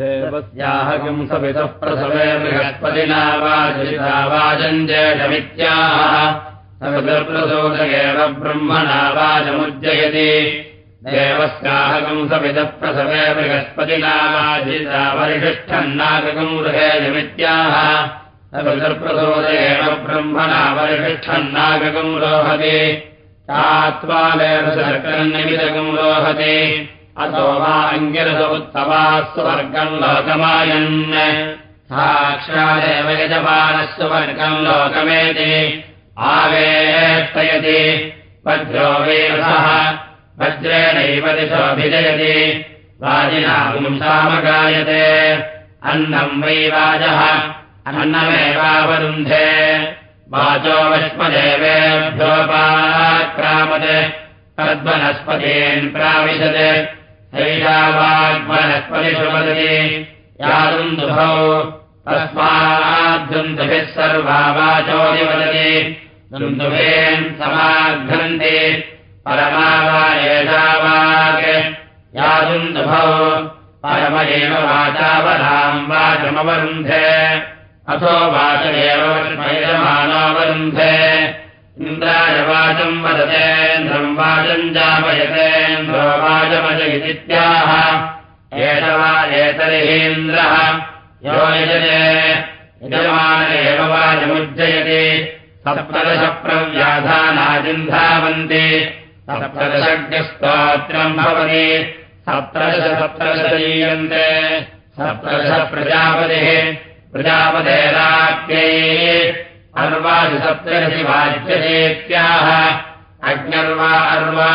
देवस्याहकम् सवितः प्रसवे बृहस्पतिना वाजिता वाजम् ज्येष्ठमित्याह सवितप्रसोदयेव ब्रह्मणा वाचमुज्जयति देवस्याहकम् सवितः प्रसवे बृहस्पतिना वाजिता वरिष्ठन्नागकम् गृहेजमित्याह सवितर्प्रसोदयेव ब्रह्मणा वरिष्ठन्नागकम् रोहति। तात्वालेन शर्करन्निमिदकम् रोहति अतो वा अङ्गिरस उत्तमाः स्वर्गम् लोकमायन्। साक्षादेव यजमानः स्वर्गम् लोकमेति। आवेष्टयति। वज्रो वेरसः। वज्रेणैव दिशोऽभिजयति। वाजिना अन्नम् वै वाजः। अन्नमेवावरुन्धे। वाचो वष्मदेवेभ्योपाक्रामत् तद्वनस्पतीन् प्राविशत् यादुन्दुभौ तस्माद्दुन्दुभिः सर्वा वाचोदि वदति दुन्दुभेन् समाघ्नन्ति परमावा एषा वाक् यादुन्दुभौ परम एव वाचावराम् वाचमवरुन्धे। अथो वाच एव वैरमानोऽवरुन्धे इन्द्रायवाचम् वदतेन्द्रम् वाचम् जापयतेन्द्रो वाचमजयित्याह। एष वा एतर्हीन्द्रः यो यजते यजमान एव वाचमुज्जयति। सप्तदशप्रव्याधानाजिन्धावन्ति। सप्तदशज्ञस्तोत्रम् भवति। सप्तदश सप्तदशीयन्ते सप्तदश प्रजापतिः प्रजापतेराप्यै अर्वादिसप्तरसि वाच्यतेत्याह अग्नर्वा अर्वा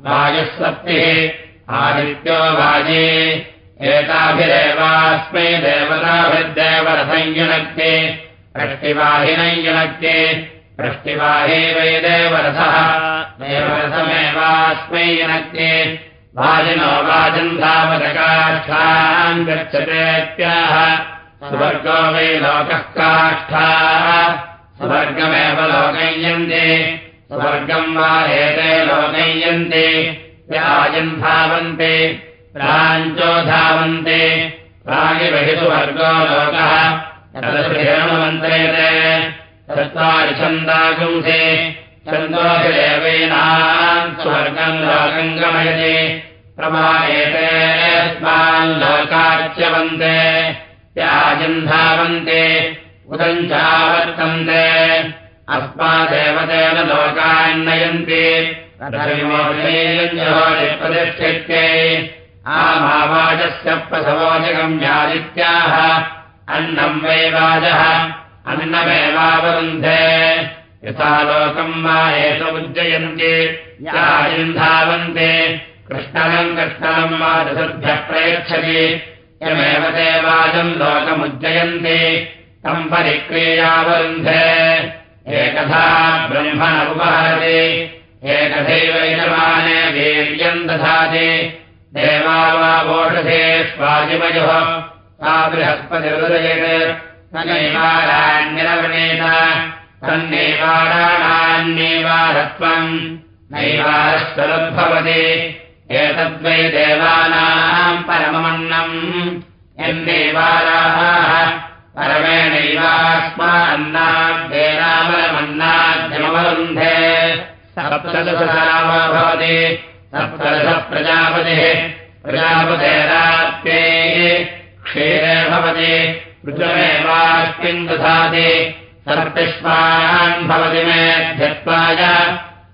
वायुः सप्तिः आदित्यो वाजे। एताभिरेवास्मै देवताभिर्देवरसंयुनक्ते। प्रष्टिवाहिनैयुनक्ते। प्रष्टिवाहे वै देवरसः देवरसमेवास्मै युनक्ते। वाजिनो वाजन्धावदकाष्ठाम् गच्छतेत्याह सुवर्गो वै लोकः काष्ठाः। सुवर्गमेव लोकयन्ते। सुवर्गम् वा एते लोकयन्ते। व्याजम् धावन्ते। प्राञ्चो धावन्ते। प्रागिबहि सुवर्गो लोकः। तदृशेणमन्त्रेते चत्वारि छन्दागुंसे छन्दोभिदेवेनाम् स्वर्गम् लोकम् गमयति। प्रमायेते लोकाच्यवन्ते त्याजन्धावन्ते उदञ्चावर्तन्ते अस्मादेवतेन लोकान्नयन्ति प्रतिष्ठित्ये आमावाजस्य प्रसवोजकम् यादित्याह अन्नम् वै वाजः अन्नमेवावरुन्धे। यथा लोकम् वा एष उज्जयन्ति याजिन्धावन्ते कृष्णलम् कृष्णलम् वाजसद्भ्यः प्रयच्छति यमेव ते वाजम् लोकमुज्जयन्ति। तम् परिक्रियावरुन्धे। एकथा ब्रह्मण उपहरति। एकथैव यजमाने वीर्यम् दधाति। देवा वा वोषधे स्वाजिमयोः सा बृहस्पतिरुदयत् न नैवाराण्यरवणेन तन्नैवाराणान्यैवारत्वम् नैवारश्वरुद्भवति एतद्वै देवानाम् परममन्नम्। यन्नैवाराः परमेणैवास्मान्नाद्येनामलमन्नाद्यमवरुन्धे सप्तदशरामो भवति सप्तदशप्रजापतिः। प्रजापतेराप्ये क्षीरे भवति पृथमेवास्मिन् दधाति। सर्पिष्मान् भवति मेध्यत्वाय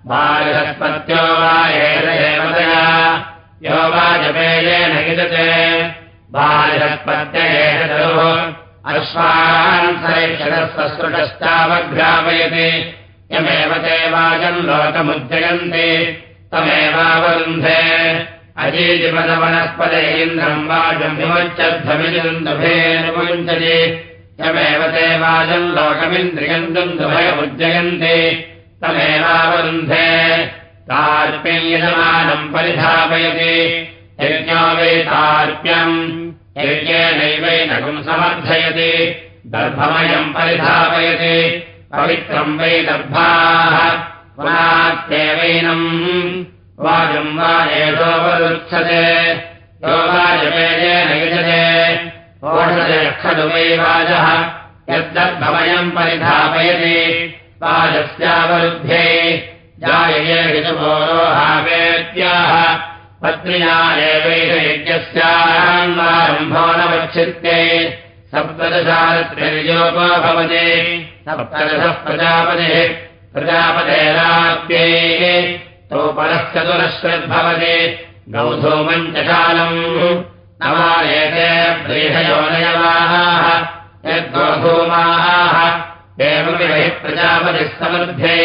बालहस्पत्यो वा एषदेवतया यो वा जपेयेन हिदते बालहस्पत्य एषदुः अश्वान् सरेक्षरस्वसृष्टावघ्रापयति यमेव ते वाजम् लोकमुज्जयन्ति। तमेवावरुन्धे। अजीजिपदवनस्पदे इन्द्रम् वाजम् विमुञ्चध्वमिजुन्दुभेनुमुञ्चति यमेव ते वाजम् लोकमिन्द्रियम् दुन्दुभयमुज्जयन्ति तमेवावरुन्धे। तार्प्ययजमानम् परिधापयति। यज्ञो वै तार्प्यम् यज्ञेनैवैनकम् समर्थयति। दर्भमयम् परिधापयति। पवित्रम् वै दर्भाः। पुनात्येवैनम्। वाजम् वा युजते। ओषधयः खलु वै वाजः। यद्दर्भमयम् परिधापयति वाजस्यावरुध्ये जायये ऋतुभोरोहावेत्याह पत्न्या एवैष यज्ञस्यारम्भो न वक्षित्ये सप्तदशारत्रियोपो भवति सप्तदशः प्रजापतिः प्रजापतेराप्यैः तौ परः चतुरश्रद्भवति गौधूमञ्चशालम् नवायते व्रीहयोनयवाः यद्गोधूमाः एवमिव प्रजापतिः समृद्धे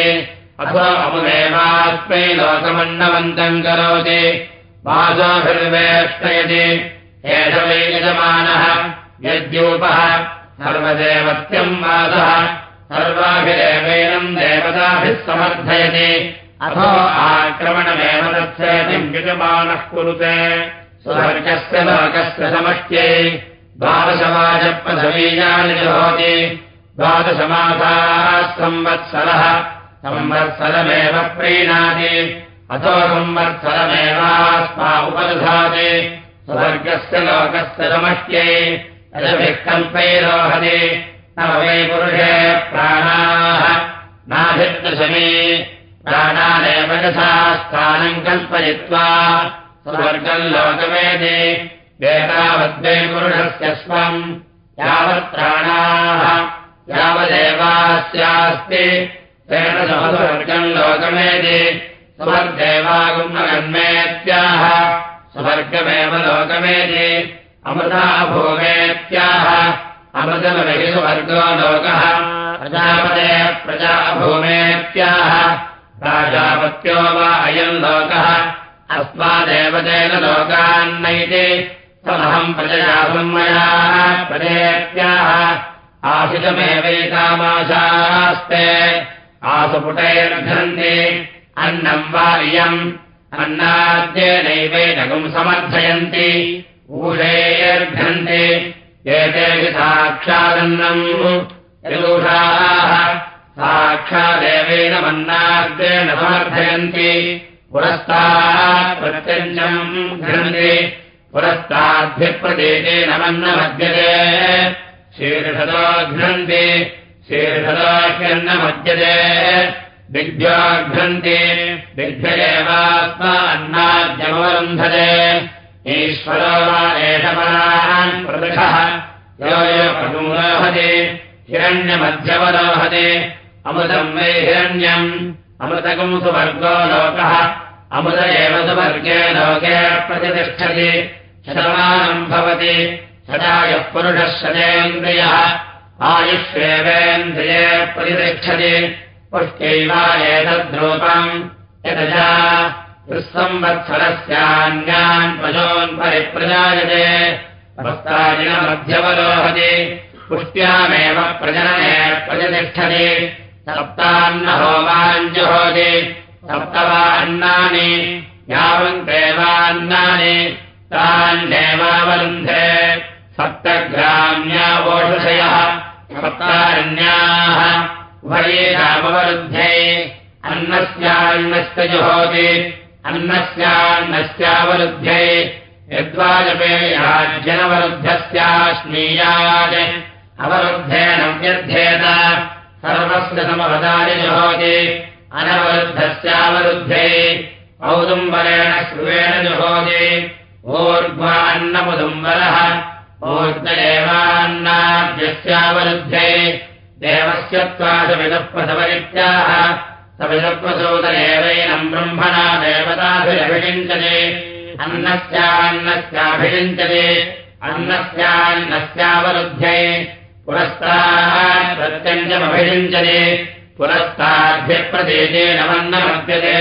अथो अमुदेवास्मै लोकमण्डवन्तम् करोति। वासोभिर्वेष्टयति। एष वै यजमानः यद्यूपः सर्वदेवत्यम् वासः सर्वाभिदेवैनम् देवताभिः समर्थयति। अथो आक्रमणमेव तत्सेतिम् यजमानः कुरुते। स्वर्गस्य लोकस्य समष्ट्यै द्वादशवाजपदवीयानि जुहोति द्वादशमासाः संवत्सरः संवत्सरमेव प्रीणाति। अथो संवत्सरमेवास्मा उपदधाति। स्वर्गस्य लोकस्य समष्ट्यै रजभिः कल्पैरोहति न वै पुरुषे प्राणाः। नाभिर्दशमी। प्राणानेव यथा स्थानम् कल्पयित्वा स्वर्गम् लोकमेति। एतावद्वै पुरुषस्य स्वम् यावत् प्राणाः यावदेवास्यास्ति। तेन समस्वर्गम् लोकमेति। सुवर्गेवागुम्नगन्मेत्याह स्वर्गमेव लोकमेति। अमृता भूमेत्याह अमृतमहि सुवर्गो लोकः। प्रजापते प्रजाभूमेत्याह। प्राजापत्यो वा अयम् लोकः। अस्मादेव तेन लोकान्नैति। समहम् प्रजया संमया प्रदेत्याह आशितमेवैकामाशास्ते आसुपुटैर्घन्ति अन्नम् वा इयम्। अन्नाद्येनैवैनगुम् समर्थयन्ति। ऊषैर्घन्ति एते साक्षादन्नम् यदूषाः साक्षादेवेन मन्नाद्येन समर्थयन्ति। पुरस्तात् प्रत्यञ्चम् घ्नन्ति पुरस्ताद्भिप्रदेशेन मन्नमद्यते। शीर्षतो घ्नन्ति शीर्षतोह्यन्नमद्यते दिग्भ्योघ्नन्ति दिग्भ्य एवात्मा अन्नाद्यमवरुन्धते। ईश्वरो वा एषपरान् प्रदृशः यो यो प्रदूरोहति हिरण्यमध्यवरोहति अमृतम् वै हिरण्यम् अमृतकम् सुवर्गो लोकः। अमृत एव सुवर्गे लोके प्रतिष्ठति शतमानम् भवति सदा यः पुरुषः शतेन्द्रियः आयुष्येवेन्द्रिये प्रतिष्ठति। पुष्ट्यैवा एतद्रूपम् यतजा त्रिसंवत्सरस्यान्यान् पशून् परिप्रजायते। वस्तादिनमध्यवरोहति पुष्ट्यामेव प्रजनने प्रतिष्ठति। सप्तान्न होमाञ्जुहोति सप्त वा अन्नानि यावन्तेवान्नानि तान्येवावरुन्धे सप्तग्राम्यावोषधयः सप्तारण्याः उभयेषामवरुद्धे अन्नस्यान्नस्य जुहोति अन्नस्यान्नस्यावरुध्ये यद्वाजपेयाज्जनवरुद्धस्याश्मीयात् अवरुद्धेन व्यर्थेत सर्वस्य समवदानि जुहोति अनवरुद्धस्यावरुद्धे औदुम्बरेण श्रुवेण जुहोति ऊर्ध्वा अन्नमुदुम्बरः ऊर्ध एवान्नाद्यस्यावरुद्धे देवस्य त्वादविदप्रसवरित्याह सविदप्रसूतदेवैनम् ब्रह्मणा देवताभिरभिषिञ्चते। अन्नस्यान्नस्याभिषिञ्चते। अन्नस्यान्नस्यावरुध्ये पुरस्तात् प्रत्यञ्जमभिषिञ्चते। पुरस्ताद्भिप्रदेशेन वन्नमद्यते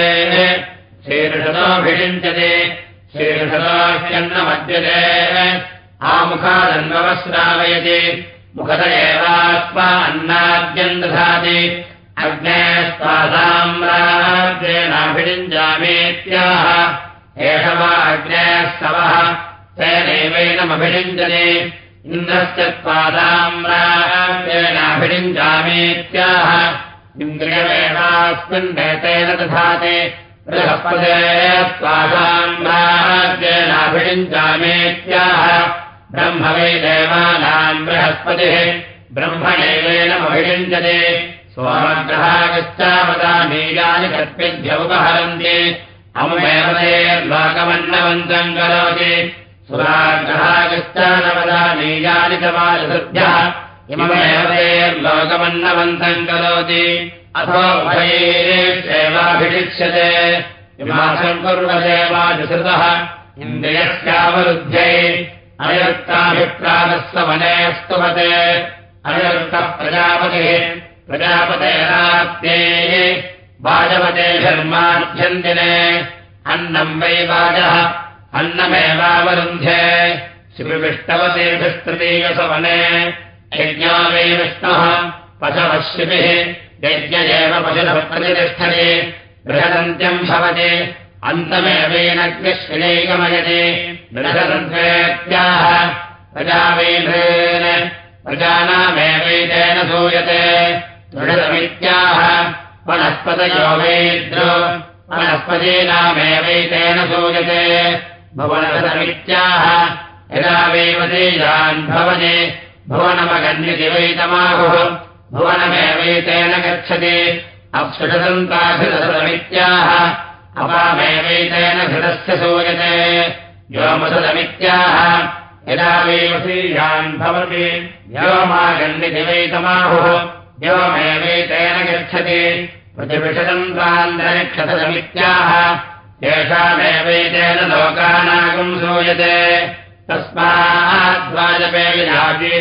शीर्षतोऽभिषिञ्चते। शीर्षतोह्यन्नमद्यते आमुखादन्ववस्रावयति मुखत एवात्मा अन्नाद्यम् दधाति अग्नेस्त्वासाम्राज्येनाभिषिञ्जामेत्याह एष वा अग्नेः स्तवः। तेनैवैनमभिषिञ्जने इन्द्रस्य त्वासाम्राज्येनाभिषिञ्जामेत्याह इन्द्रियमेवास्मिन्नेतेन दधाति। बृहस्पते स्वासाम् राज्येनाभिषिञ्चामेत्याह ब्रह्म वै देवानाम् बृहस्पतिः। ब्रह्मणैवेनमभिषिञ्चते सोमग्रहागश्चावदानीयानि कत्पिभ्यमुपहरन्ति अमुमेव ते लोकमन्नवन्तम् करोति। सुराग्रहागश्चानवदानीयानि च वायुभ्यः इममेव ते लोकमन्नवन्तम् करोति। अथो भयैरेवाभिषिक्ष्यते विमासम् कुर्वते वाजुसृतः इन्द्रियस्यावरुद्ध्यै अनिरुक्ताभिप्रातः वने स्तुवते अनिरुक्तः प्रजापतिः प्रजापतेराप्त्यैः वाजवते धर्माभ्यन्दिने अन्नम् वै वाजः अन्नमेवावरुन्ध्ये शिविविष्टवतेभिस्तृतीयसवने। यज्ञो वै विष्णुः पशवशिभिः यज्ञ एव पशुः प्रतिष्ठते बृहदन्त्यम् भवति अन्तमेवैनग्निश्विनैकमयते बृहदन्त्वेत्याह प्रजावैभेन प्रजानामेवैतेन सूयते। दृढमित्याह वनस्पतयो वैद्रो वनस्पतीनामेवैतेन सूयते। भुवनसमित्याह यदा वैवतीयान् भवति भुवनमगन्यति वैतमाहुः भुवनमेवैतेन गच्छति। अप्सुषदन्ताभिदमित्याह अपामेवैतेन घृतस्य सूयते। व्योमसदमित्याह यदा वैवसीयान् भवति व्योमागन्यति वैतमाहुः व्योमेवैतेन गच्छति। प्रतिविषदन्तान्तरिक्षसदमित्याह येषामेवैतेन लोकानागम् सूयते। तस्माद्वाजपे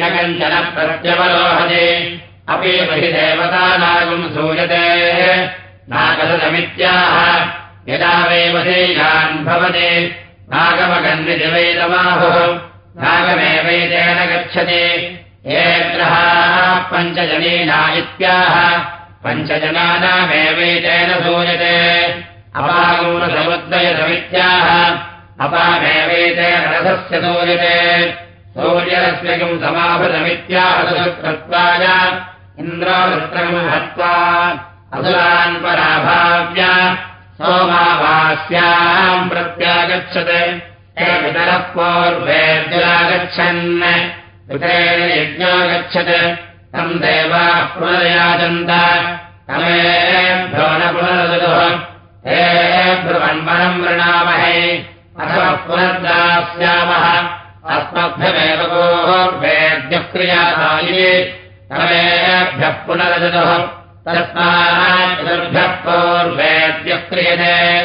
कञ्चन प्रत्यवलोहति। अपि बहि देवतानागम् सूयते। नागसदमित्याह यदा वैवधेयान् भवति नागमगन्विति वैतमाहुः नागमेवैतेन गच्छति। ये ग्रहाः पञ्चजनीना इत्याह पञ्चजनानामेवैतेन सूयते। अपागूनसमुद्रयसमित्याह अपामेवैतेन रथस्य सूयते। सूर्यरस्य किम् समाभृतमित्याहसुकृत्वाय इन्द्रवृत्रम् हत्वा असुरान् पराभाव्य सोमावास्याम् प्रत्यागच्छत्। पितरः पूर्वेद्युरागच्छन् पितरेण यज्ञो गच्छत् तम् देवाः पुनर्याचन्त तमेभ्यो न पुनरदुः। हे ब्रुवन्वनम् वृणामहे। अथवा पुनर्दास्यामः। अस्मभ्यमेव पूर्वेद्यः क्रियातायि तमेभ्यः पुनरजतुः तस्मात् पितृभ्यः पूर्वेद्यः क्रियते।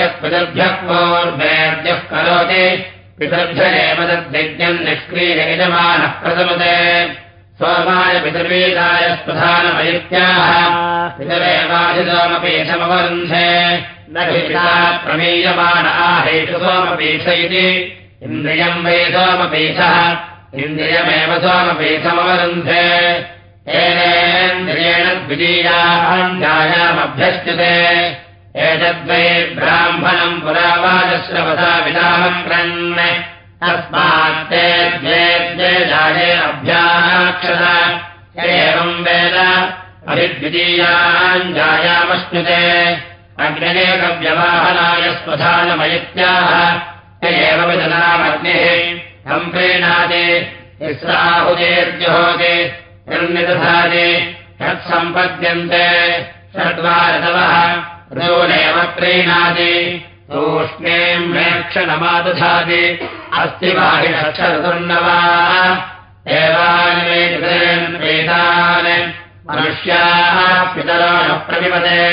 यः पितृभ्यः पूर्वेद्यः करोति। पितृभ्य एव तद्यज्ञम् निष्क्रिययजमानः प्रथमते। सोमाय पितृवीराय प्रधानमयित्याः पितरेवाधिसोमपि समवरुन्धे न पिता प्रमीयमान आहेषु सोमपीठ इति। इन्द्रियम् वै सोमपीठः। इन्द्रियमेव सोमपीठमवरुन्धे येनेन्द्रियेण द्वितीयाञ्जायामभ्यश्चते एतद्वै ब्राह्मणम् रन् तस्मात्ते द्वे द्वे जाये अभ्याक्षत एवम् वेद अभिद्वितीयाञ्जायामश्नुते अग्निरेकव्यवाहनाय स्वधानमयित्याह। एव विदनामग्निः। तम् प्रीणाति षड्वारतवः ऋजोनेव प्रीणाति तूष्णीम् मेक्षणमादधाति अस्ति बाहिरक्षरतुर्नवा देवान् वेदान् मनुष्याः पितरो न प्रतिपदे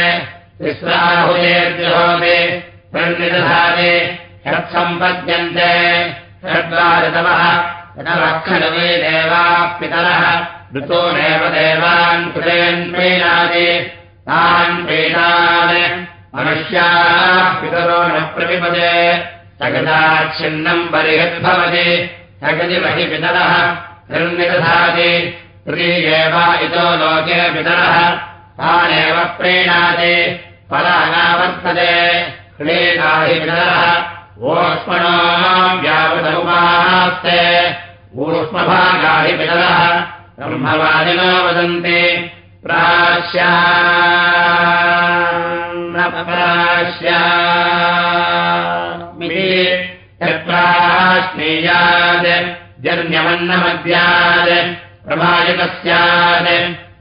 तिस्राहुदेर्जुहोति निर्निदधाति यत्सम्पद्यन्ते षड्वारतवः रक्षणवे देवाः पितरः ऋतोनेव देवान् प्रीणाति तान् पीठान् मनुष्याः पितरो न प्रतिपदे। सगदाच्छिन्नम् परिहद्भवति। सगति बहि तृतीयेव इतो लोके पितरः। तानेव प्रीणाति फलानावर्तते क्लेशाहि पितरः। ओष्मणो व्यावृतमुपास्ते ऊष्मभागाहि पितरः ब्रह्मवादिनो वदन्ति प्राश्या यत्राश्नीयात् जन्यमन्नमद्यात् प्रमायितः स्यात्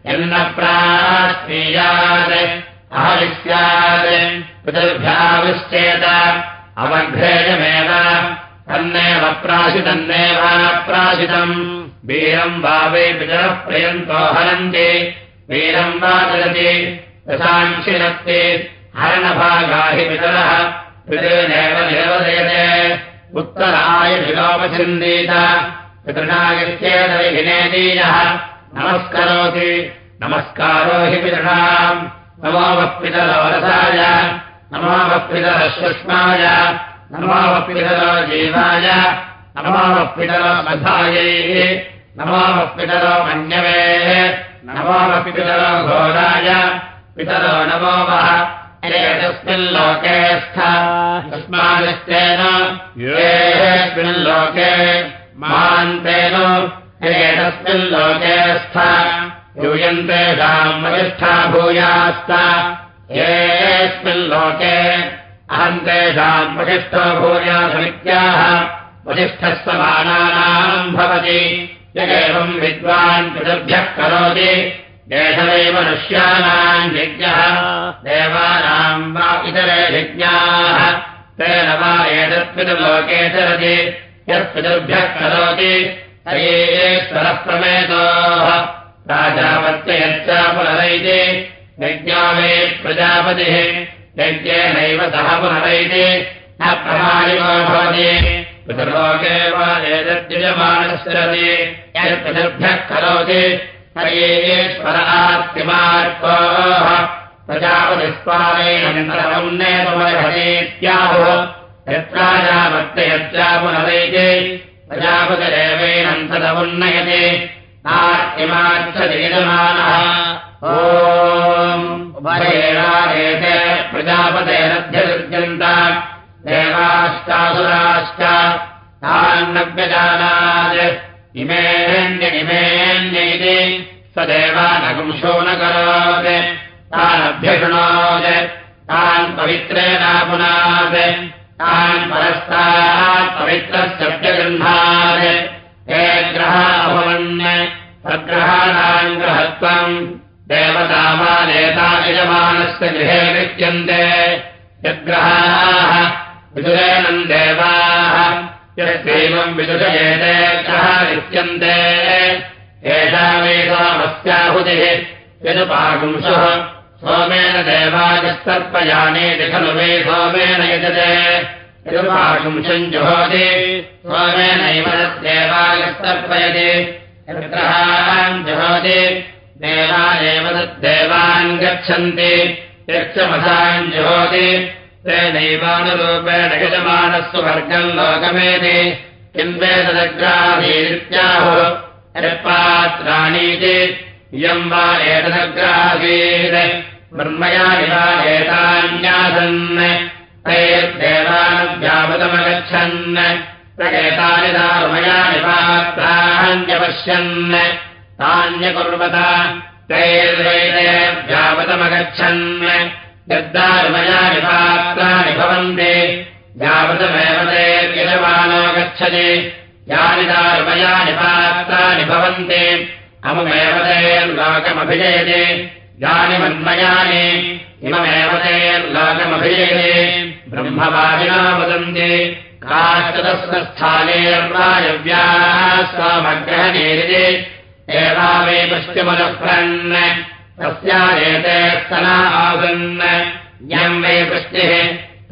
यन्न प्राश्नीयात् आविस्यात् पितृभ्याविश्चेत अवघ्रेयमेव तन्नेव प्राशितन्नेवाप्राशितम् वीरम् वा वै पितरः प्रयन्तो हरन्ति। वीरम् वा चलति रसांशिरक्ति हरणभागा हि पितरः पितृनेव निरवदयते। उत्तराय विलोपचिन्दीत पितृणायश्चेदविनेदीयः नमस्करोति नमस्कारो हि पितृणाम्। नमो वः पितरो रसाय नमो वः पितरः सुष्माय नमो पितरो जीवाय नमो वः पितरो मधायै नमो वः पितरो मन्यवे नमो वः। पितरो घोराय पितरो नमो वः एतस्मिन् लोके स्था। तस्मादिष्टेन येऽस्मिन् लोके मान्तेन एतस्मिन् लोके स्था। यूयन्तेषाम् वरिष्ठा भूयास्त येऽस्मिन् लोके अहम् तेषाम् वसिष्ठो भूयासमित्याह वसिष्ठः समानानाम् भवति। य एवम् विद्वान् पितृभ्यः करोति। देशवे मनुष्याणाम् यज्ञः। देवानाम् वा इतरे यज्ञाः। तेन वा एतत्पितृलोके चरति। यत्पितृभ्यः करोति तयेश्वरः प्रमेतोः राजापत्ययच्च पुनरैति यज्ञा वे प्रजापतिः। यज्ञेनैव सह पुनरैति। न प्रमाणिको भवति पितृलोके वा एतद्युजमानश्रति यत्पितृभ्यः करोति। हयेश्वर आर्तिमार्कोः प्रजापतिस्वारेणन्तरमुन्नेतुमर्हतीत्याहुः यत्राजापत्ययच्च पुनरैति प्रजापतिरेवेणन्तरमुन्नयति नार्तिमार्चतीयमानः ओभयेणारेते प्रजापतेरध्यसृज्यन्त देवाश्चासुराश्च तान्नव्यजानात् इमेऽन्यनिमेऽन्य इति स देवानगुंशो न करोत्। तानभ्यशृणोत्। तान् पवित्रेणापुनात् तान् परस्तात् व्यगृह्णात्। हे ग्रहा अभवन् तद्ग्रहाणाम् ग्रहत्वम् देवतामानेता यजमानस्य गृहे गृह्यन्ते यद्ग्रहाः विदुरेणम् देवाः यस्यैवम् विदुषयेते ग्रहा गृह्यन्ते एषामेषामस्याहुतिः यदुपागुंशुः सोमेन देवायस्तर्पयानेति खलु मे सोमेन यजते। यदुपागुंशम् जुहोति सोमेनैव तद्देवायस्तर्पयति यद्ग्रहान् जुहोति देवा एव तद्देवान् गच्छन्ति। यक्षमसान् जुहोति तेनैवानुरूपेण यजमानस्व वर्गम् लोकमेति किम् वेदग्राहीत्याहुः यत्पात्राणीति इयम् वा एतदग्रासीत् ब्रह्मयानि वा एतान्यासन् तैर्देवानव्यापदमगच्छन् प्रकेतानि दारुमयानि पात्राण्यपश्यन् तान्यकुर्वत तैर्वैदयव्यापदमगच्छन् यद्दारुमयानि पात्राणि भवन्ति यावतमेव तैर्यजमानो गच्छति। यानि दारुमयानि पात्राणि भवन्ति अमुमेव तैर्लोकमभिजयति यानि मन्मयानि इममेव तैर्लोकमभिजयति ब्रह्मवादिना वदन्ति काष्ठदस्थस्थानेर्वायव्याः स्वामग्रहणेरिति। एवा मे पश्चिमदप्रन् तस्यादेते स्तना आसन् यम् मे पृष्टिः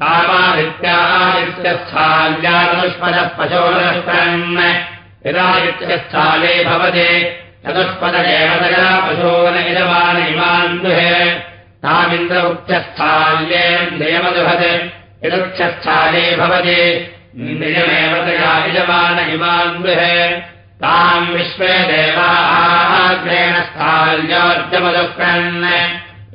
कामादित्यादित्यस्थाल्यानुष्पदः पशोनष्टन् यदादित्यस्थाने भवति चतुष्पद एव तया पशोन यजमान इमान् दुहे। तामिन्द्र उच्चस्थाल्येन्द्रियमदुहत् यदुक्षस्थाने भवति इन्द्रियमेव तया यजमान इमान् दुहे ताम् विश्वे देवाग्रेण स्थाल्योर्जमदुःखन्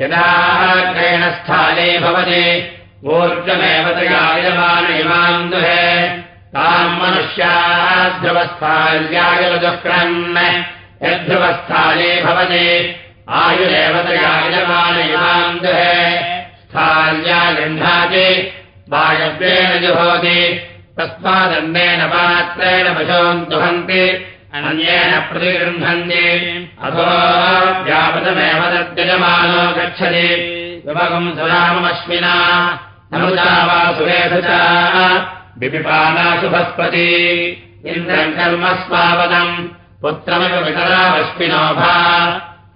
यदाग्रेण स्थाने भवति ऊर्जमेव तया यजमान इमान् दुहे। ताम् मनुष्याः ध्रुवस्थाल्यायुर्दुःखन् यद्ध्रुवस्थाने भवति आयुरेव तया यजमान इमान् दुहे। स्थाल्या गृह्णाति वायव्येन जुहोति तस्मादन्नेन पात्रेण पशोन् दुहन्ति अन्येन प्रतिगृह्णन्ति। अथो व्यापृतमेव तद्यजमानो गच्छति। विभगम् सुराममश्विना नमुदा वा सुरेषु च। विपिपानाशुभस्पति इन्द्रम् कर्म स्वावदम्। पुत्रमिव वितरावश्विनोभा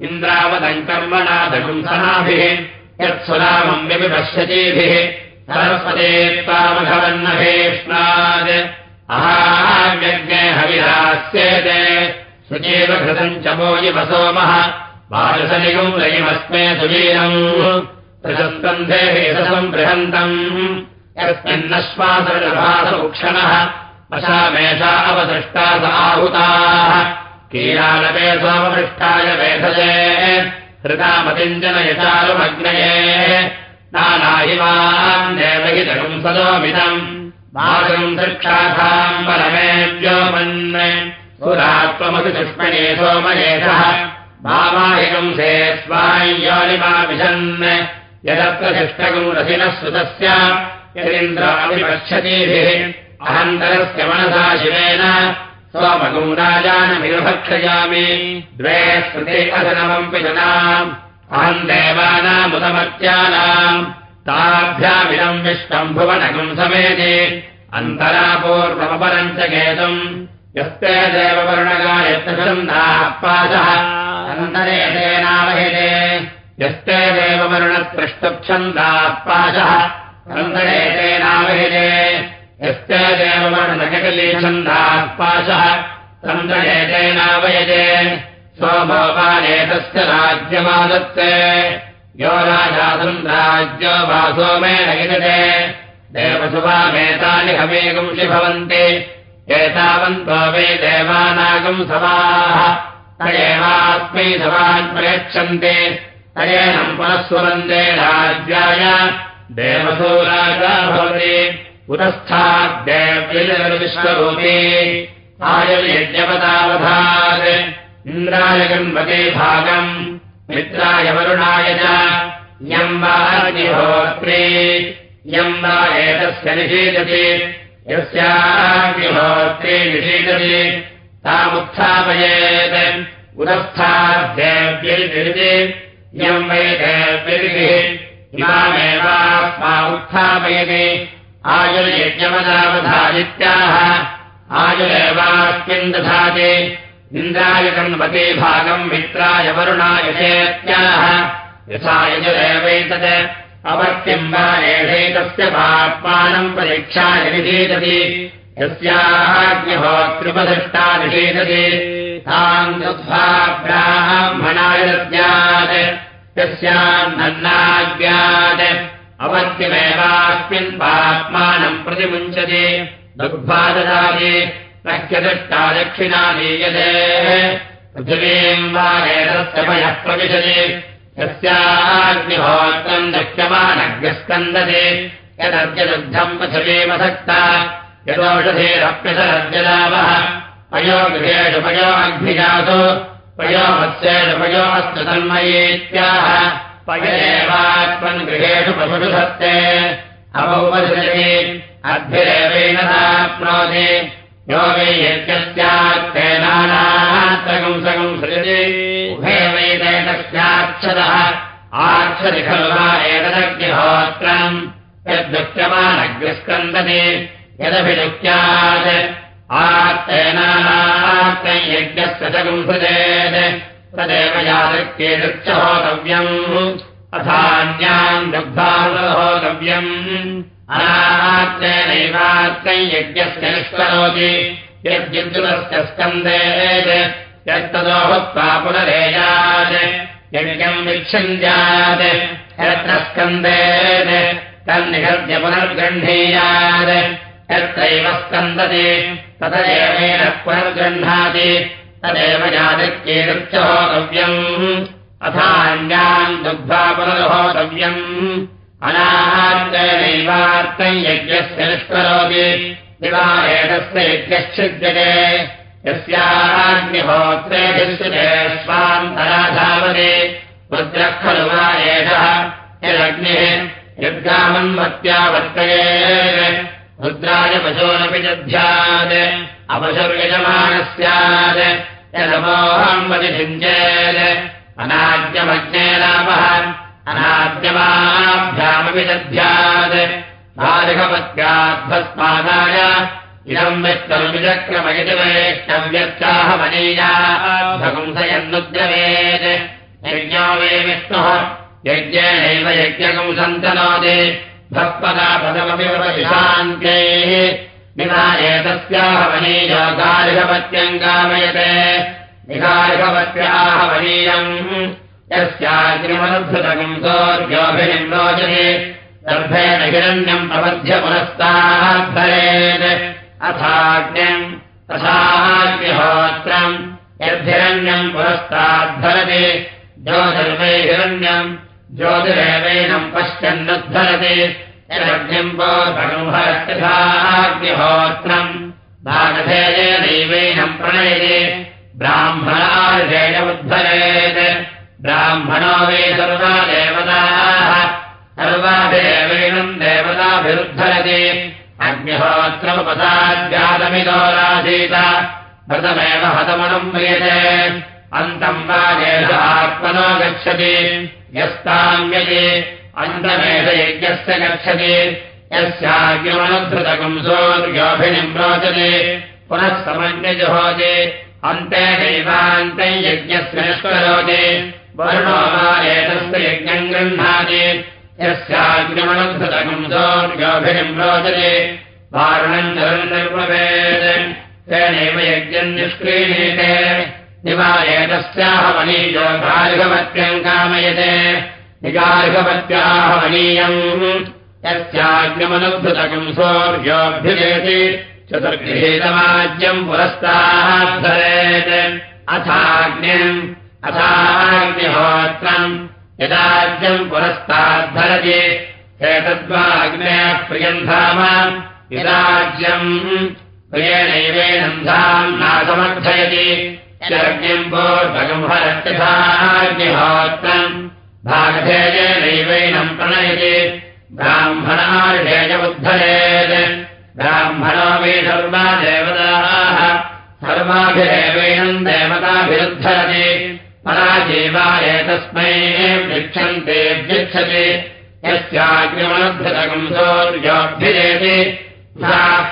इन्द्रावदम् कर्मणादगुंसनाभिः यत्सुरामम् विपश्यतीभिः सरस्वते त्वामघवन्नभेष्णात् अहाव्यज्ञे हविरास्येते सुचेव घृतम् च मोयिव सोमः। वारसनिगम् रयिमस्मे सुवीरम्। प्रशस्कन्धे हेससम् बृहन्तम्। यस्मिन्नश्वासरभासमुक्षणः अशामेषा अवसृष्टा स आहुताः। कीलालपे सोमपृष्ठाय वेधये हृदामतिञ्जनयचारुमग्नये नानाहिमान् देवहि जगम् सदोमिदम् मातरम् दृक्षाथाम् परमेव्योमन् पुरात्वमपि सुष्मणे सोमयेषः मामाहिकम् से स्वायोनिमाविशन् यदत्र शिष्टकम् रसिनः सुतस्य। यदिन्द्र अभिपक्षतीभिः अहन्तरस्य मनसा शिवेन। सोमगम् राजानमिभक्षयामि द्वे स्मृते अधनमम्पि जनाम् अहम् देवानामुदमत्यानाम् ताभ्यामिदम् विष्टम् भुवनगम् समेति अन्तरापूर्वमपरम् च केतुम् यस्ते देववर्णगायत्रछन्दाः पाशः अन्तरे तेनावहिते यस्ते देववर्णत्रिष्टुच्छन्दाः पाशः अन्तरे तेनावहिते यस्ते देववर्णकलीछन्दाः पाशः तन्दरे तेनावयते सोमोपानेतस्य राज्यमादत्ते यो राजासम् राज्यो वा सोमेन यजते। देवसुभामेतानि हमेगुंसि भवन्ति एतावन्तो वै देवानागम् सभाः। तदेवास्मै सभान् प्रयच्छन्ति। तयेनम् पुनः स्वरन्दे राज्याय। देवसो राजा भवति। पुरस्थाद्देव्यविश्वरूपी आयुर्यज्ञपदावधात्। इन्द्राय गण्पते भागम् मित्राय वरुणाय च यम् वा अग्निहोत्रे यम् वा एतस्य निषेधति यस्याग्निहोत्रे निषेधति तामुत्थापयेत् उदस्थाद्देव्यैर्विरिति यम् वै देव्यरिः इमामेवास्मा उत्थापयति आयुर्यज्ञपदावधादित्याः आयुरेवास्मिन् दधाति इन्द्रायकन्वते भागम् मित्राय वरुणाय चेत्याः यथा यजुरेवैतत् अवर्त्यम् वा एषैतस्य पात्मानम् परीक्षाय निषेधति यस्याग्निहोत्रुपदृष्टा निषेधति ताम् दुग्धा ब्राह्मणाय दद्यात् यस्यान्नन्नाज्ञात् अवर्त्यमेवास्मिन् पात्मानम् प्रतिमुञ्चति। दुग्धा ददाति नह्यदृष्टा दक्षिणा दीयते पृथिवीम् वा एतस्य पयः प्रविशति। यस्याग्निहोत्रम् दक्ष्यमानग्रस्कन्दते यदद्यदुग्धम् पृथिवीमसक्ता यदौषधेरप्यसरद्यदावः पयो गृहेषु पयो अग्निजासु पयो मत्स्येषु पयो अस्तु तन्मयेत्याह। पय एवात्मन् गृहेषु पशुषु सत्ते अवौपसति अद्भिरेवेण साप्नोति यो वै यज्ञस्यात्तेनानात्रगम् सगम् सृजति उभे वै तैतस्याक्षदः आक्षति खलु वा एतदग्निहोत्रम्। यद्दुःख्यमानग्निस्कन्दति यदभिदुःख्यात्। आत्तेनानात्रम् यज्ञस्य सगम् सृजेत् तदेव यादृक्येदृक्ष होतव्यम् अथान्याम् दुग्धाहोतव्यम् अनात्रेणैवात्रम् यज्ञस्य निष्करोति। यद्युद्युतस्य स्कन्देत् भुक्त्वा पुनरेयात्। यज्ञम् विच्छन्द्यात्। यत्र स्कन्देत् तन्निहत्य पुनर्गृह्णीयात्। यत्रैव स्कन्दति। तत एवेन पुनर्गृह्णाति। तदेव यादृक्येदृक्षहोतव्यम् अथान्याम् दुग्धा पुनर्होतव्यम्। यज्ञस्य निष्करोति। दिवारेतस्य यज्ञश्चिद्यते। यस्याग्निहोत्रेभिश्चिते स्वान्तरा धावति रुद्रः खलु वा एषः? यदग्निः यद्गामन्वत्या वर्तये। रुद्राय पशोनपि दध्यात् अपशुर्यजमानः स्यात् यदमोहम्वतिषिञ्चेत् अनाद्यमग्ने लाभः अनाद्यमाभ्यामपि दध्यात् बालिकपत्याभस्मादाय इदम् विष्टमिचक्रमयति वैष्णव्यत्याहमनीयाभगुंसयन्नुद्रवेत् यज्ञो वे विष्णुः। यज्ञेनैव यज्ञकम् सन्तनोति भक्पदापदमपि शान्त्यैः निधायेतस्याहवनीयो गार्हपत्यम् कामयते निगार्हपत्याहवनीयम् यस्याग्निमनुद्धृतकम् सोऽर्योभिनिम् रोचते गर्भेण हिरण्यम् प्रबध्य पुनस्ताद्धरेत् अथाग्निम् तथाग्निहोत्रम् यद्धिरण्यम् पुरस्ताद्धरति ज्योतिर्वै हिरण्यम् ज्योतिरेवैनम् पश्यन्नुद्धरति। यदग्निम् बोधनुहरत्यथाग्निहोत्रम् भागधेयेनैवैनम् प्रणयति ब्राह्मणार्धेय उद्धरेत् ब्राह्मणो वै सर्वा देवताः सर्वाभिरेवैनम् देवताभिरुद्धरति। अग्निहोत्रमुपसाद्यातमिदोरासीत व्रतमेव हतमनम् म्रियते। अन्तम् वा एष आत्मनो गच्छति यस्ताम्यति अन्तमेष यज्ञस्य गच्छति यस्याग्निमनुधृतकम् सोऽर्योभिनिम् रोचते पुनः समन्यजुहोति अन्ते नैवान्ते यज्ञस्य वर्णो वा एतस्य यज्ञम् गृह्णाति। यस्याग्निमनुधृतकम् सोऽर्योभिनिम् रोचते। वारुणम् चरम् निर्मवेत् तेनैव यज्ञम् निष्क्रीणीते। निवारेतस्याहवनीयो गार्हवत्यम् कामयते। निगार्हवत्याहवनीयम् यस्याग्निमनुद्धृतकम् सोऽर्योऽभ्युजेति चतुर्गृहीतमाज्यम् पुरस्ताद्धरेत् अथाग्निम् अथाग्निहोत्रम्। यदाज्यम् पुरस्ताद्धरति। एतद्वाग्नेः प्रियम् धाम। यदाज्यम् प्रियेणैवेनम् धाम् नासमर्थयति। यज्ञम् पूर्वगम् हरत्यथाग्निहोत्रम् भागधेयेनैवैनम् प्रणयति। उद्धरेत् ब्राह्मणो वै सर्वा देवताः। सर्वाभिरेवैनम् देवताभिरुद्धरति। पराजीवाय तस्मै वृक्षन्तेऽभ्यच्छति यस्याग्निमनुद्धृतकम् सोऽर्योऽभ्युजेति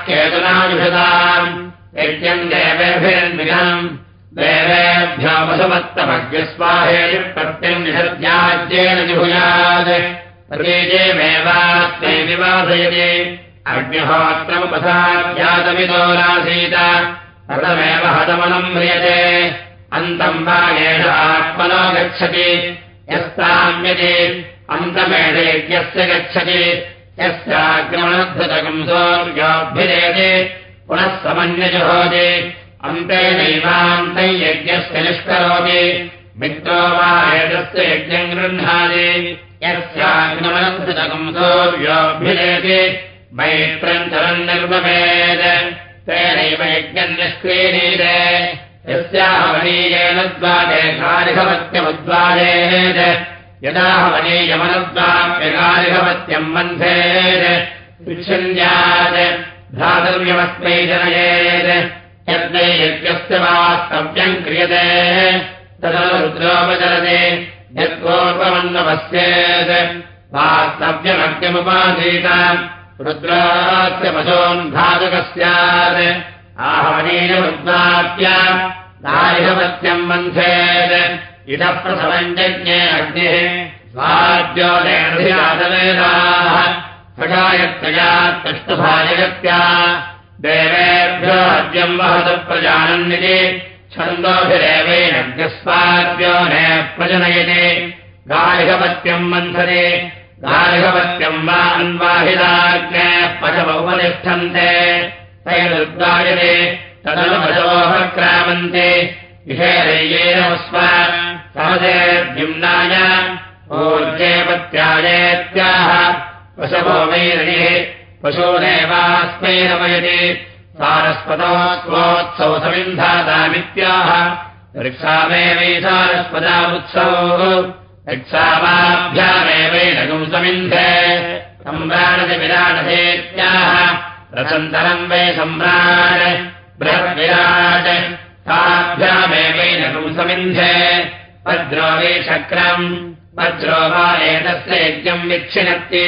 केतनायुषताम् यज्ञम् देवेभिरन्विनम् देवेभ्यो वसुमत्तमग्निस्वाहेति प्रत्यम् निषद्याज्येन जुहुयात् प्रतीजेमेवास्मै विवासयति अग्निहोत्रमुपसाध्यातमिदोरासीत रथमेव हतमनम् म्रियते। अन्तम् वा एष आत्मनो गच्छति। यस्ताम्यति। अन्तमेष यज्ञस्य गच्छति। यस्याग्निमनुद्धृतकम् सोऽर्योऽभ्युदेति पुनः समन्यजुहोति अन्तेनैवान्तम् यज्ञस्य निष्करोति। मित्रो वा एतस्य यज्ञम् गृह्णाति। यस्याग्निमनुद्धृतकम् सोऽर्योऽभ्युदेति मैत्रम् चरम् निर्मवेद तेनैव यज्ञम् निष्क्रीणीते यस्याहवनीयेन द्वारे कारिहवत्यमुद्वारेत् यदाहवनीयमनुद्वाप्यकारिहवत्यम् बन्धेत् विच्छिन्द्यात् भ्रातव्यमस्मै जनयेत् यद्वै यज्ञस्य वास्तव्यम् क्रियते तदा रुद्रोपचरते यत्पूर्वमन्नपश्येत् वास्तव्यमग्निमुपासीत रुद्रास्य पशोन्धातुकः स्यात् आहवनीयमुद्वाप्य दारिहवत्यम् बन्धेत् इतः प्रथमम् जज्ञे अग्निः स्वाद्योदेधाः सगायत्रया तष्टुभाजगत्या देवेभ्यो अद्यम् वहतु प्रजानन्निति। छन्दोभिरेवैनग्निस्वाद्यो न प्रजनयति। गार्हपत्यम् बन्धते गार्हपत्यम् वा अन्वाहिदाज्ञः पशवोपतिष्ठन्ते तैर्गायते तदनुपशवोः क्रामन्ते विषेरय्येन स्व समदेद्युम्नाय ऊर्जेपत्यायेत्याह पशवो वैरणिः पशूनेवास्मै रमयति। सारस्वतो स्वोत्सव समिन्धातामित्याह वृक्षामेवै सारस्वतामुत्सवो यत्सामाभ्यामेवैनगुं समिन्धे सम्राणति विराटधेत्याह रसन्तरम् वै सम्राट् बृहद्विराट् ताभ्यामेवैनगुं समिन्धे वज्रो वै शक्रम् वज्रो वा एतस्य यज्ञम् विक्षिणत्ति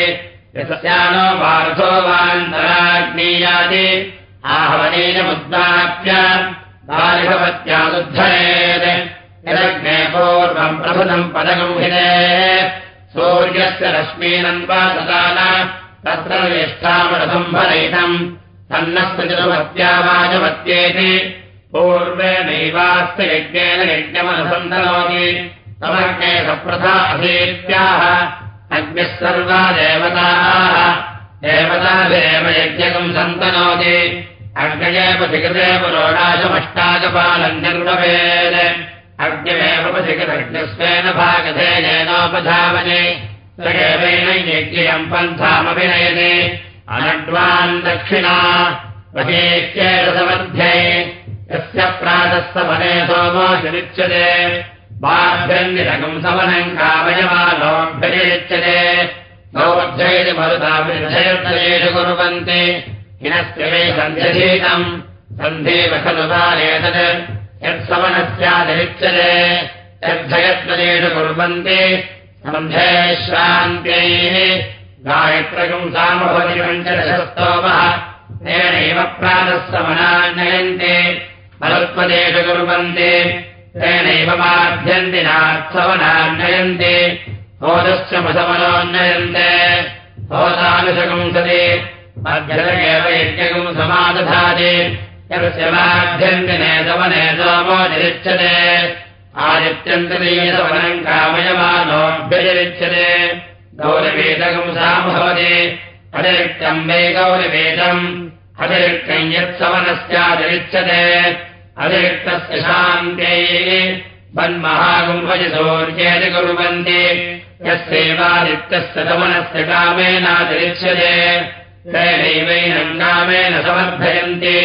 यस्यानो वार्थो वान्तराग्नीयाति आहवनीयमुद्दाप्य बालिभवत्यादुद्धरेत् यदग्ने पूर्वम् प्रभुतम् पदगम्भिरे सूर्यस्य रश्मीनम् वा सदान तत्र ज्येष्ठामरसम्भरहितम् तन्नस्तुतिरुमत्या वाजमत्येति पूर्वे नैवास्य यज्ञेन यज्ञमनुसन्दनोति। तमग्ने सप्रथा अग्निः सर्वा देवताः। देवतादेव यज्ञकम् सन्तनोति। अग्नयेव शिखरे पुरोडाशमष्टाकपालम् निर्ववेद पथिकृतज्ञस्वेन भागधेयेनोपधावने सगेवेन यज्ञयम् पन्थामपि नयते अनड्वान् दक्षिणा वहेत्येतसमध्ये यस्य प्रातः समने सोमोऽशिरिच्यते बाभ्यन्निरकम् समनम् कामयमानोऽभ्यरिच्यते नोऽध्ययति मरुताभिर्धयर्धयेषु कुर्वन्ति। हिनस्य वै सन्ध्यधीतम्। सन्धेव खलु बालेतत् यत्सवनस्यातिरिच्यते यद्धयत्वजेषु कुर्वन्ति। सन्धे श्रान्त्यैः। गायत्रकम् सामभवति पञ्चदशस्तोमः तेनैव प्रातः समनान्नयन्ति मरुत्वदेषु कुर्वन्ति। तेनैव माध्यन्ति नात्सवनान्नयन्ति। होदश्च मसमनोन्नयन्ते होदानुशकम् सति मध्येव यज्ञकम् समादधाति यस्य माध्यन्ति नेतवने सोमो निरिच्यते आदित्यन्तरीयसवनम् कामयमानोऽभ्यजरिच्यते गौरवेदकम् सामभवति। अतिरिक्तम् वै गौरवेदम् अतिरिक्तम् यत्सवनस्यातिरिच्यते अतिरिक्तस्य शान्त्यैः वन्महागुम्भज सौर्येति कुर्वन्ति। यस्यैवादित्यस्य दमनस्य कामेनातिरिच्यते तेनैवैनम् कामेन समर्थयन्ति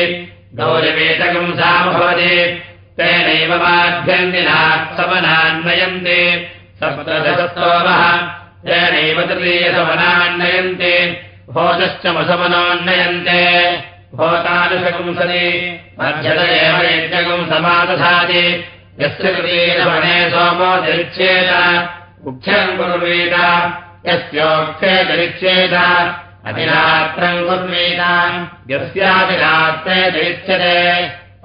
गौरवेदकम् सामभवति। तेनैव माध्यन्ति नात्सवनान्वयन्ति सप्तदशस्तोमः। तेनैव तृतीयसवनान्नयन्ति। भोजश्च मसमनोन्नयन्ते भोतानुशकुंसति मध्यत एव यज्ञकम् समादधाति। यस्य तृतीयसवने सोमो दरिच्येत मुख्यम् कुर्वीत यस्योक्षे दरिच्येत अतिरात्रम् कुर्वीत यस्यातिरात्रे दरिच्यते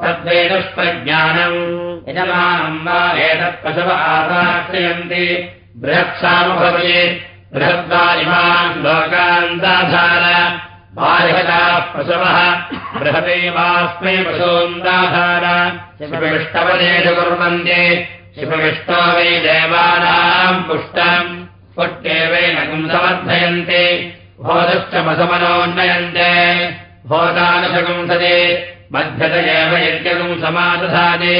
तद्वेदुष्प्रज्ञानम् यजमानम् वा एतत्पशव आदाश्रयन्ति बृहत्सामभवति बृहद्वारिमान् लोकान् दाधार बालिहताः पशवः बृहदैवास्मै पशून् दाधार शिपविष्टवदेषु कुर्वन्ति शिपविष्टो वै देवानाम् पुष्टम्। पुष्टेवैनकम् समर्थयन्ति भोजश्च मसमनोन्नयन्ते मध्यत एव यज्ञकम् समादधाति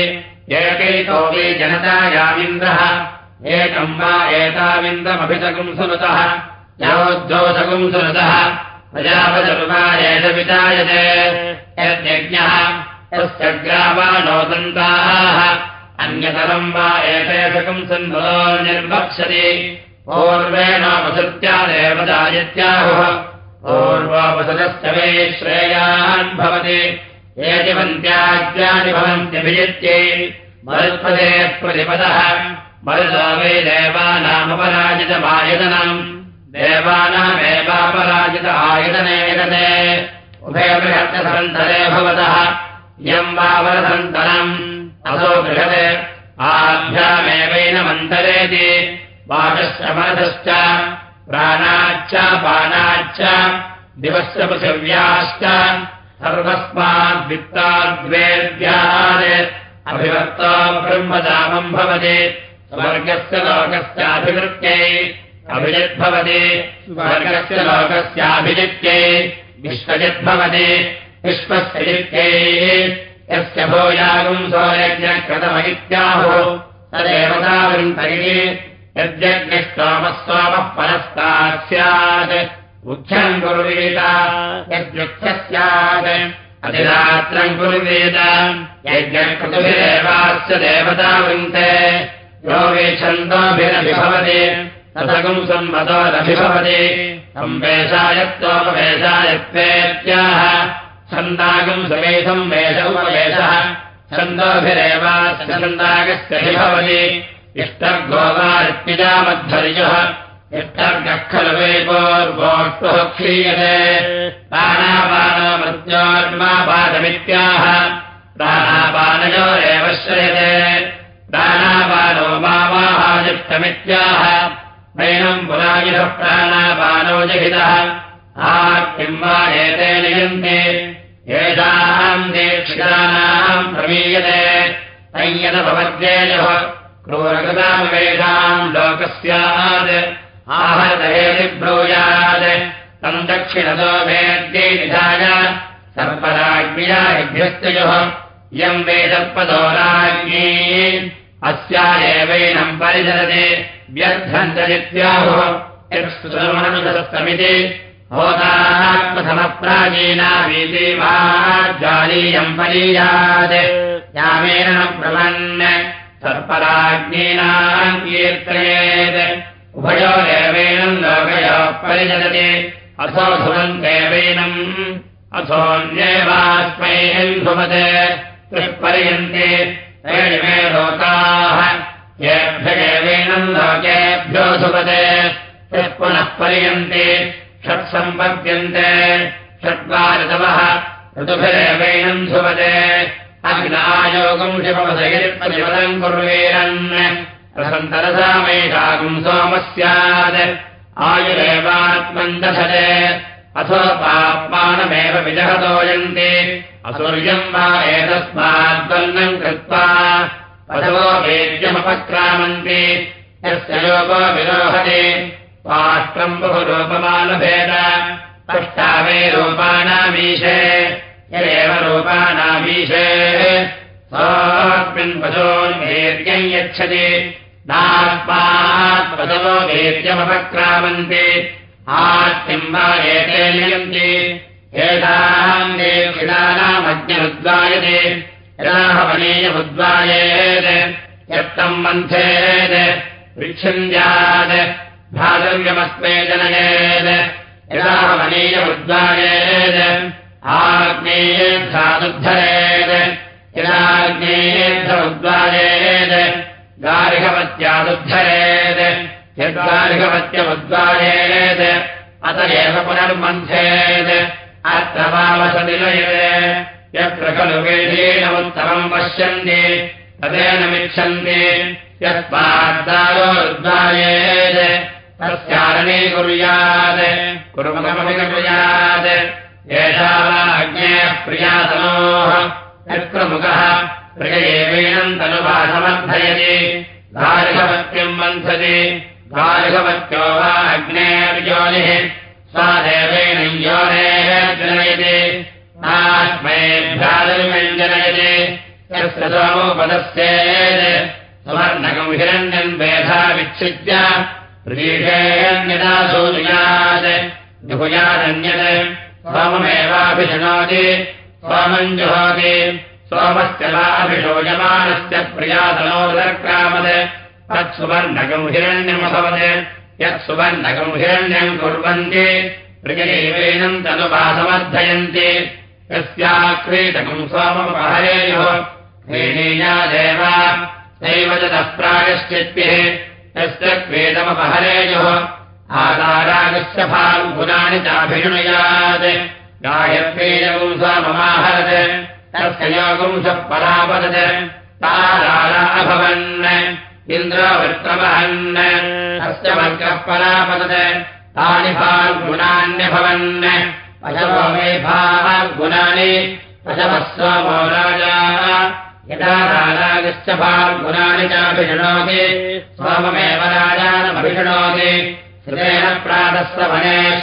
एकैको वै जनतायामिन्द्रः एकम् वा एताविन्द्रमभितकुम् सुनुतः। योद्धोषकुम् सुनुतः प्रजापचरुवा एष विचायते यद्यज्ञः यस्य ग्रामाणोदन्ताः अन्यतरम् वा एतेषकम् सन्मलो निर्वक्ष्यति पूर्वेणोपसृत्या देवदायत्याहुः पूर्वोपसृतस्य वै श्रेयान् भवति। एतिवन्त्याज्ञानि भवन्त्यभिजित्यै मरुत्पदे प्रतिपदः। मरुतो वै देवानामपराजितमायतनम् देवानामेवापराजित आयतनेकते उभयबृहत्सन्तरे भवतः। यम् वावरसन्तरम् असो बृहत्। आभ्यामेवैनमन्तरेति मनसश्च प्राणाच्च दिवश्च पृथिव्याश्च सर्वस्माद्वित्ताद्वेद्यात् अभिवर्तो ब्रह्मदामम् भवति स्वर्गस्य लोकस्याभिवृत्यै अभिजिद्भवति स्वर्गस्य लोकस्याभिजित्यै विश्वजिद्भवति विश्वस्य जित्यै यस्य भूयागुम् सोयज्ञकृतमहित्याहुः तदेवतावृन्तरिः यद्यज्ञस्तोमः सोमः परस्तात् स्यात् मुख्यम् कुर्वीत यद्युक्तः स्यात् अधिरात्रम् कुर्वीत यज्ञकृतुभिरेवास्य देवता वृन्ते यो वेच्छन्दोभिरभिभवति तथगुम् सम्मतोरभिभवति संवेशायत्वोपवेशायत्वेत्याह छन्दागम् समेधम् वेष उपवेशः। छन्दोभिरेव छन्दागस्य इष्टर्गोवार्पिजामद्धर्यः इष्टर्गः खलु वेपोर्वोष्टुः क्षीयते। प्राणापानो मृत्योर्मापादमित्याह प्राणापानयोरेव श्रयते। प्राणापानो मामाहायुक्तमित्याह। नैनम् पुरायुधः प्राणापानो जहितः। आ किम् वा एते नियन्ते? येषाम् दीक्षितानाम् प्रमीयते संयतभवद्येजः क्रूरकृतामवेषाम् लोकस्यात् आहरदहेति ब्रूयात् तम् दक्षिणतो वेद्ये निधाय। सर्पराज्ञाभ्यस्तयोः इयम् वेदपदो राज्ञी। अस्या एवैनम् परिचरति व्यर्थम् चरित्याहुः यत्सुतमनुसस्तमिति होतात्मसमप्राचीनावीति वा ज्वालीयम् परीयात्। यामेन प्रवन् सर्पराज्ञीनाम् कीर्तयेत्। उभयोरेवेनम् लोकयोः परिचरति अथो ध्रुवन्तेवेनम् अथोऽन्येवास्मै ध्रुवते त्रिपर्यन्ते मे लोकाः। येभ्येवेनम् लोकेभ्यो ध्रुवते पुनः पर्यन्ते षट्सम्पद्यन्ते षड्वारितवः ऋतुभिरेवैनम् ध्रुवते अग्नायोगम् शिवपदगिरिपदिपदम् कुर्वीरन्। रसन्तरसामैषागम् सोमः स्यात् आयुरेवात्मम् दशते अथो पाप्मानमेव विजहतोयन्ति असुर्यम् वा एतस्माद्वन्नम् कृत्वा अथवो वेद्यमपक्रामन्ति। यस्य लोपो विरोहति। पाष्ट्रम् बहुरूपमालभेद। अष्टावे रूपाणामीशे रूपाणामीशे स्वास्मिन् पशोन्वीर्यम् यच्छति। नात्मात्पदवो वीर्यमपक्रामन्ति आत्तिम् वा एते नियन्ति। एताम् देक्षिणानामज्ञमुद्वायते यदाहवनीयमुद्वायेत् यत्तम् मन्थेत् विच्छिन्द्यात् भागव्यमस्मे जनयेत्। यदाहवनीयमुद्वायेत् आग्नेयेद्धादुद्धरेत् यदाग्नेयेद्धमुद्वायेत् गार्हवत्यादुद्धरेत् यद्गार्हवत्यमुद्वायेत् अत एव पुनर्मन्थेत् अत्र वावसनिलयेत् यत्र खलु वेदीनमुत्तमम् पश्यन्ति तदेनमिच्छन्ति यस्माद्दारोद्वायेत् तस्यारणे कुर्यात् कुर्मकमपि कुर्यात् एषा अज्ञेः प्रियातनोः यत्र मुखः प्रिय एवेनम् तनुवा समर्थयति गार्हवत्यम् मन्थति गार्हवत्यो वा अग्नेर्योनिः सा योनेः जनयति। आत्मेभ्यादिर्व्यञ्जनयति यस्य सोमोपदस्येत् सुवर्णकम् हिरण्यम् वेधा विच्छिद्य प्रदीषेऽन्यदा सूर्यात् जुहुयादन्यत् सोममेवाभिशृणोति सोमम् जुहोति सोमस्य वाभिषोजमानस्य प्रियातनोदर्क्रामत् तत्सुवर्णकम् हिरण्यमभवत् यत्सुवर्णकम् हिरण्यम् कुर्वन्ति प्रियैवेनम् तनुपासमर्थयन्ति यस्याक्रीतकम् सोमपहरेयुः क्रीणीयादेव नैव ततः प्रायश्चित्तिः। यस्य क्रीडमपहरेयुः आदारागस्य फाल्गुणानि चाभिषुणयात्। गायत्रीयगुम् सोममाहरत् तस्य योगुंसः परापदत् ताराला अभवन्। इन्द्रवृत्रवहन् तस्य वर्गः परापदत् तानि फाल्गुणान्यभवन् पशवो मे फाल्गुणानि पशवः सोमो राजा। यदा राजागश्च फाल्गुणानि चाभिषणोति सोममेव राजानमभिषणोति तृतीयसवने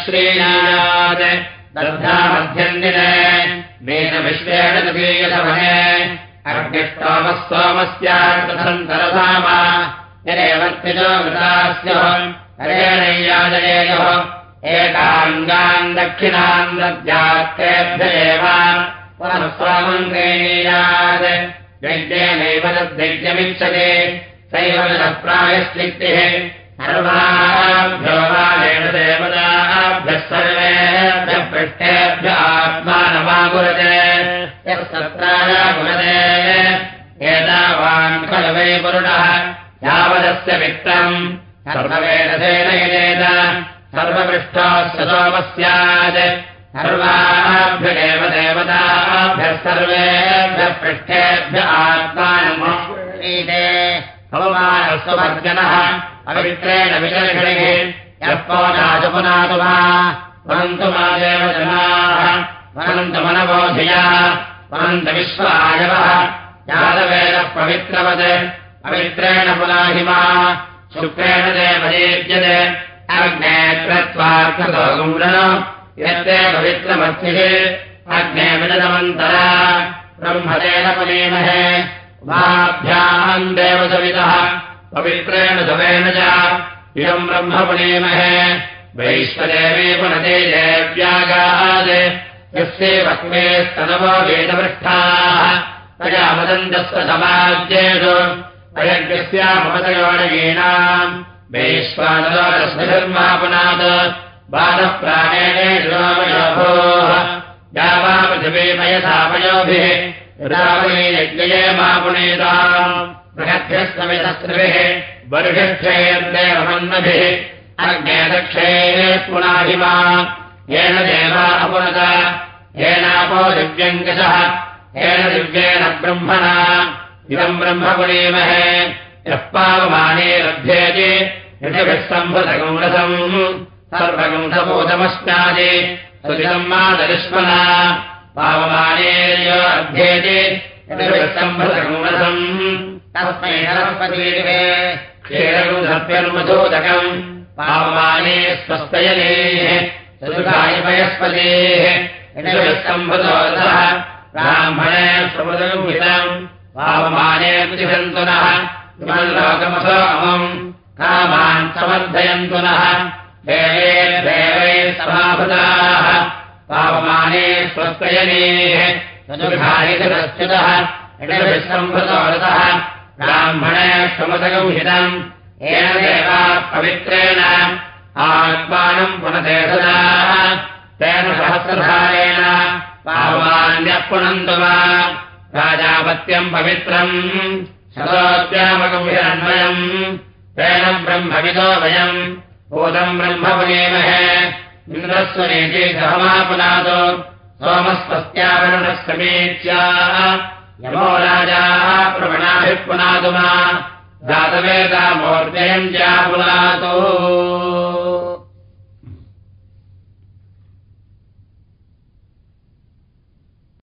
अर्घ्यष्टोमः सोमस्यार्थसन्तरसामा यदेवर्तिजो मृतास्योः। हरेणैयाजयेयोः। एकाङ्गान् दक्षिणान् दद्यात्तेभ्य एव। पुनः स्वामम् क्रीणीयात् यज्ञेनैव तद्दैत्यमिच्छति सैव प्रायश्चित्तिः सर्वाभ्यो वालेण देवताभ्यः सर्वेभ्यः पृष्ठेभ्य आत्मानमाकुरते यः कुरते एतावान् खलु वै पुरुणः यावदस्य वित्तम् सर्ववेदसेन यजेत सर्वपृष्ठस्य सोमस्यात् सर्वाभ्यगेव देवताभ्यः सर्वेभ्यः पृष्ठेभ्य आत्मानमीते भगवानस्वभर्जनः अवित्रेण विचर्षणिः यः पोनाशु पुनातु वा वनन्तु मा देवजनाः वनन्तु मनबोधिया वनन्त विश्वायवः। यादवेदः पवित्रवत्। पवित्रेण पुनाहिमा। शुक्रेण देवदेव्यते। अग्ने गुम्रण यत्ते पवित्रमर्थिः अग्ने विदमन्तरा ब्रह्मदेन पुनीमहे उभाभ्याम् देवसवितः पवित्रेण धवेन च। इदम् ब्रह्म पुनीमहे वैश्वदेवे पुनते देव्यागात्। यस्य वक्मे स्तनवो वेदपृष्ठाः तया वदन्तस्य समाज्येषु अयज्ञस्यामपतयोणयीनाम् वैश्वानरस्मधर्मा पुनात् बालप्राणेनेषोमयोभोः यावा पृथिवीमयसामयोभिः रावणे यज्ञये मा पुनेताम् बृहद्भ्यस्तमितस्त्रिभिः वर्षक्षेयन्देवमन्नभिः अग्ने दक्षे पुनाहिमा येन देवा अपुनत येनापो दिव्यङ्कषः येन दिव्येन ब्रह्मणा इदम् ब्रह्म पुनीमहे यः पावमाने सम्भृतगुंरसम् सर्वगुंसबोधमस्नादि सुदितम् मादरिष्मना सरस्वतीरिवे क्षीरगुंसर्प्यन्मधूदकम् पावमाने स्वस्तयनेः चतुर्गायपयस्पतेः यदिभिः सम्भृतोदः ब्राह्मणे स्वमृतगुंहितम् पावमाने प्रतिभन्तु नः। इमम् लोकमसो अमम्। कामान् समर्थयन्तु नः। देवे समाभृताः पावमाने चतुर्घायितरश्च्युतः इडभिः सम्भृतोरतः ब्राह्मणे श्रमसगंहितम् येन देवा पवित्रेण। आत्मानम् पुनते सदा तेन सहस्रधारेण। पावमान्यः पुनन्तु वा। राजापत्यम् पवित्रम्। शतोद्यामगम्भिरन्वयम् तेन ब्रह्मविदो वयम्। भूतम् ब्रह्म पुनेमहे इन्द्रस्वनेति सहमापुनात् सोमस्वस्त्यावरणः समीच्या यमो राजाः प्रवणाभिः पुनातु मा जातवेदामूर्जयम् चा पुनातो